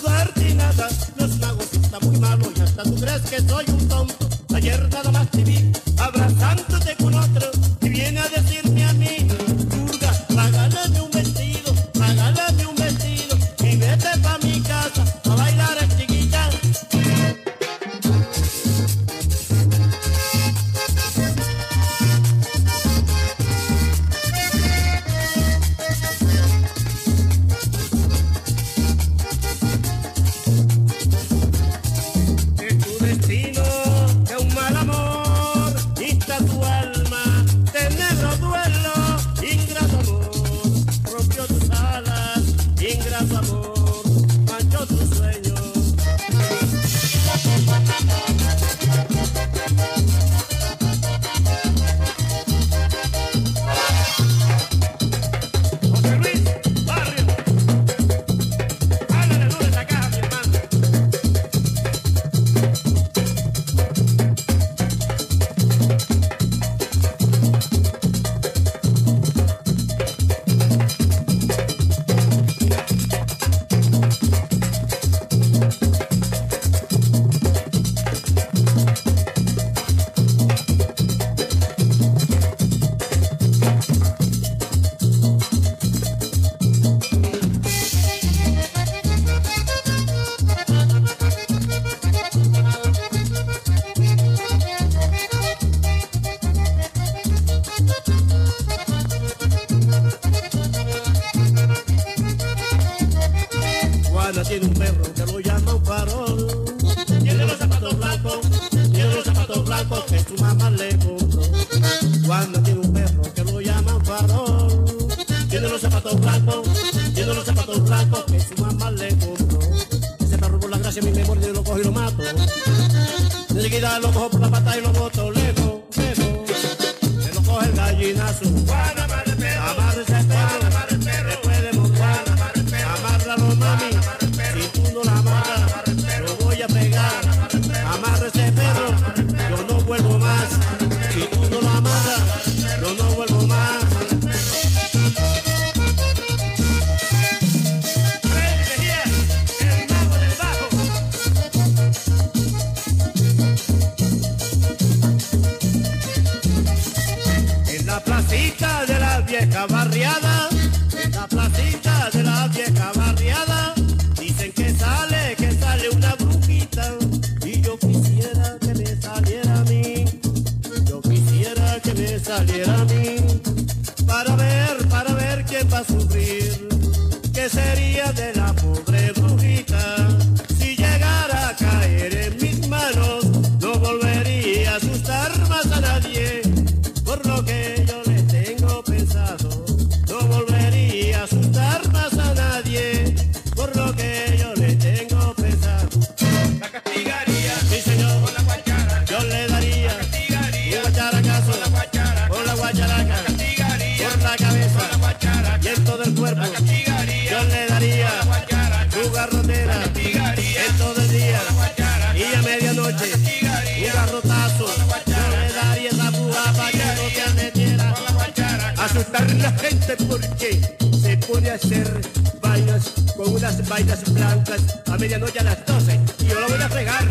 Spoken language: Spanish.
ayudarte nada. Los magos está muy malo y hasta tú crees que soy un tonto. Ayer nada más te vi abrazándote con otro. Tiene los zapatos blancos que su mamá le compró. Ese perro por la gracia a mí me y lo cojo y lo mato. Enseguida lo cojo por la pata y lo que me saliera a mí, para ver, para ver quién va a sufrir, qué sería de la Yo le daría la su garrotera en todo el día la y a medianoche un garrotazo. Yo le daría esa puja para que no se la guachara. asustar la gente porque se pone a hacer vainas con unas vainas blancas a medianoche a las 12 y yo lo voy a fregar.